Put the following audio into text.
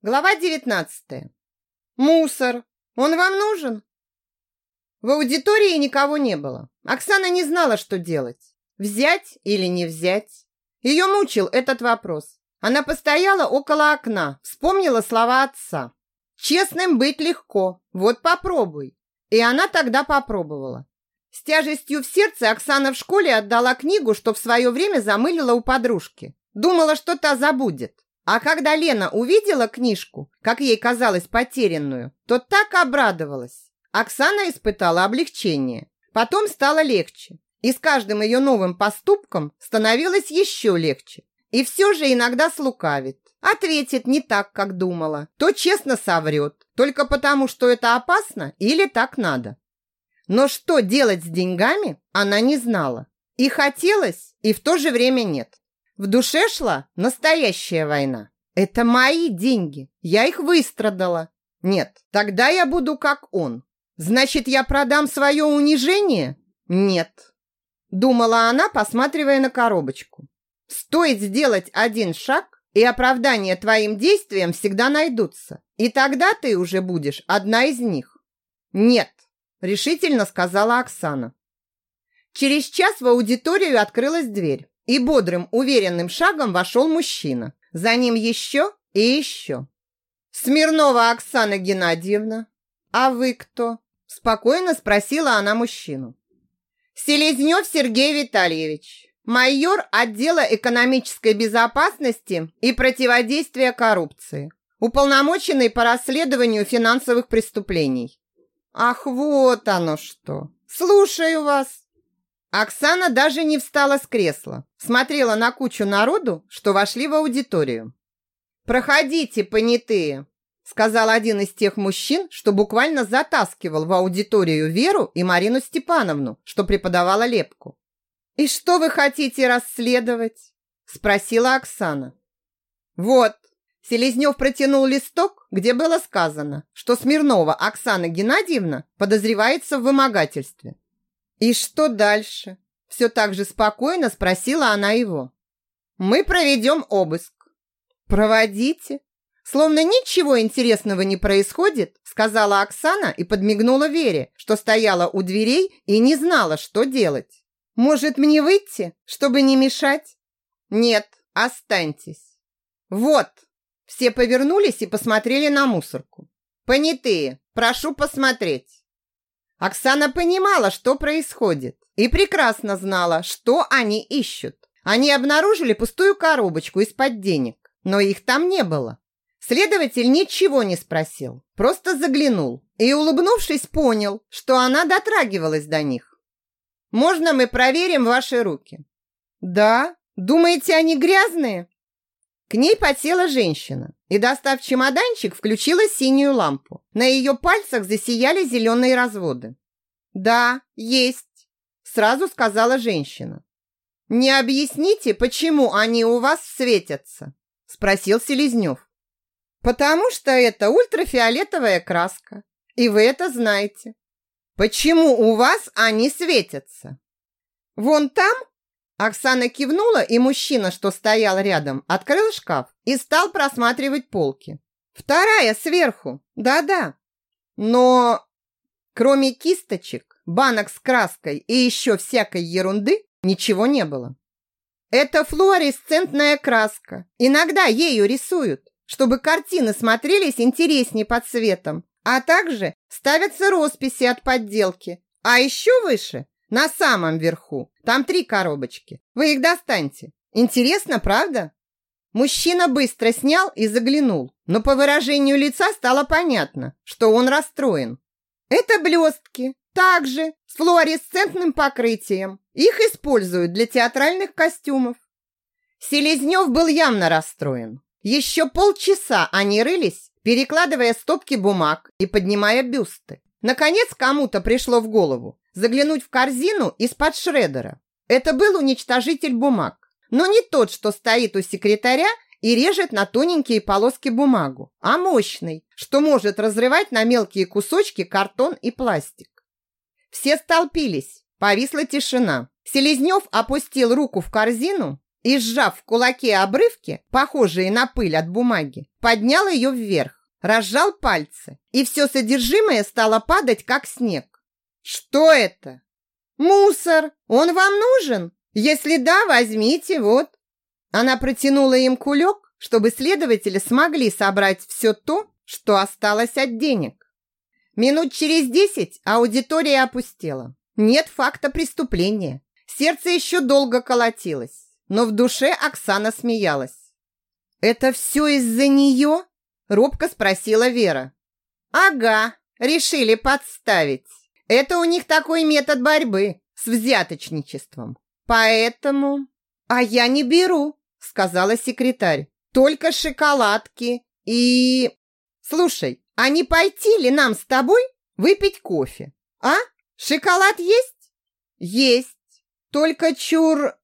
Глава 19. Мусор. Он вам нужен? В аудитории никого не было. Оксана не знала, что делать. Взять или не взять? Ее мучил этот вопрос. Она постояла около окна, вспомнила слова отца. Честным быть легко. Вот попробуй. И она тогда попробовала. С тяжестью в сердце Оксана в школе отдала книгу, что в свое время замылила у подружки. Думала, что та забудет. А когда Лена увидела книжку, как ей казалось потерянную, то так обрадовалась. Оксана испытала облегчение. Потом стало легче. И с каждым ее новым поступком становилось еще легче. И все же иногда слукавит. Ответит не так, как думала. То честно соврет. Только потому, что это опасно или так надо. Но что делать с деньгами, она не знала. И хотелось, и в то же время нет. В душе шла настоящая война. Это мои деньги. Я их выстрадала. Нет, тогда я буду как он. Значит, я продам свое унижение? Нет. Думала она, посматривая на коробочку. Стоит сделать один шаг, и оправдания твоим действиям всегда найдутся. И тогда ты уже будешь одна из них. Нет, решительно сказала Оксана. Через час в аудиторию открылась дверь. И бодрым, уверенным шагом вошел мужчина. За ним еще и еще. «Смирнова Оксана Геннадьевна, а вы кто?» Спокойно спросила она мужчину. «Селезнев Сергей Витальевич, майор отдела экономической безопасности и противодействия коррупции, уполномоченный по расследованию финансовых преступлений». «Ах, вот оно что! Слушаю вас!» Оксана даже не встала с кресла, смотрела на кучу народу, что вошли в аудиторию. «Проходите, понятые!» сказал один из тех мужчин, что буквально затаскивал в аудиторию Веру и Марину Степановну, что преподавала лепку. «И что вы хотите расследовать?» спросила Оксана. «Вот», Селезнев протянул листок, где было сказано, что Смирнова Оксана Геннадьевна подозревается в вымогательстве. «И что дальше?» Все так же спокойно спросила она его. «Мы проведем обыск». «Проводите». Словно ничего интересного не происходит, сказала Оксана и подмигнула Вере, что стояла у дверей и не знала, что делать. «Может, мне выйти, чтобы не мешать?» «Нет, останьтесь». «Вот». Все повернулись и посмотрели на мусорку. «Понятые, прошу посмотреть». Оксана понимала, что происходит, и прекрасно знала, что они ищут. Они обнаружили пустую коробочку из-под денег, но их там не было. Следователь ничего не спросил, просто заглянул и, улыбнувшись, понял, что она дотрагивалась до них. «Можно мы проверим ваши руки?» «Да? Думаете, они грязные?» К ней подсела женщина и, достав чемоданчик, включила синюю лампу. На ее пальцах засияли зеленые разводы. «Да, есть», – сразу сказала женщина. «Не объясните, почему они у вас светятся?» – спросил Селезнев. «Потому что это ультрафиолетовая краска, и вы это знаете. Почему у вас они светятся?» «Вон там Оксана кивнула, и мужчина, что стоял рядом, открыл шкаф и стал просматривать полки. Вторая сверху. Да-да. Но кроме кисточек, банок с краской и еще всякой ерунды, ничего не было. Это флуоресцентная краска. Иногда ею рисуют, чтобы картины смотрелись интереснее под цветом, а также ставятся росписи от подделки. А еще выше на самом верху. Там три коробочки. Вы их достаньте. Интересно, правда? Мужчина быстро снял и заглянул, но по выражению лица стало понятно, что он расстроен. Это блестки, также с флуоресцентным покрытием. Их используют для театральных костюмов. Селезнев был явно расстроен. Еще полчаса они рылись, перекладывая стопки бумаг и поднимая бюсты. Наконец кому-то пришло в голову, заглянуть в корзину из-под шредера. Это был уничтожитель бумаг, но не тот, что стоит у секретаря и режет на тоненькие полоски бумагу, а мощный, что может разрывать на мелкие кусочки картон и пластик. Все столпились, повисла тишина. Селезнев опустил руку в корзину и, сжав в кулаке обрывки, похожие на пыль от бумаги, поднял ее вверх, разжал пальцы, и все содержимое стало падать, как снег. «Что это?» «Мусор! Он вам нужен? Если да, возьмите, вот». Она протянула им кулек, чтобы следователи смогли собрать все то, что осталось от денег. Минут через десять аудитория опустела. Нет факта преступления. Сердце еще долго колотилось но в душе Оксана смеялась. «Это все из-за нее?» – робко спросила Вера. «Ага, решили подставить. Это у них такой метод борьбы с взяточничеством. Поэтому...» «А я не беру», – сказала секретарь. «Только шоколадки и...» «Слушай, а не пойти ли нам с тобой выпить кофе? А? Шоколад есть?» «Есть. Только чур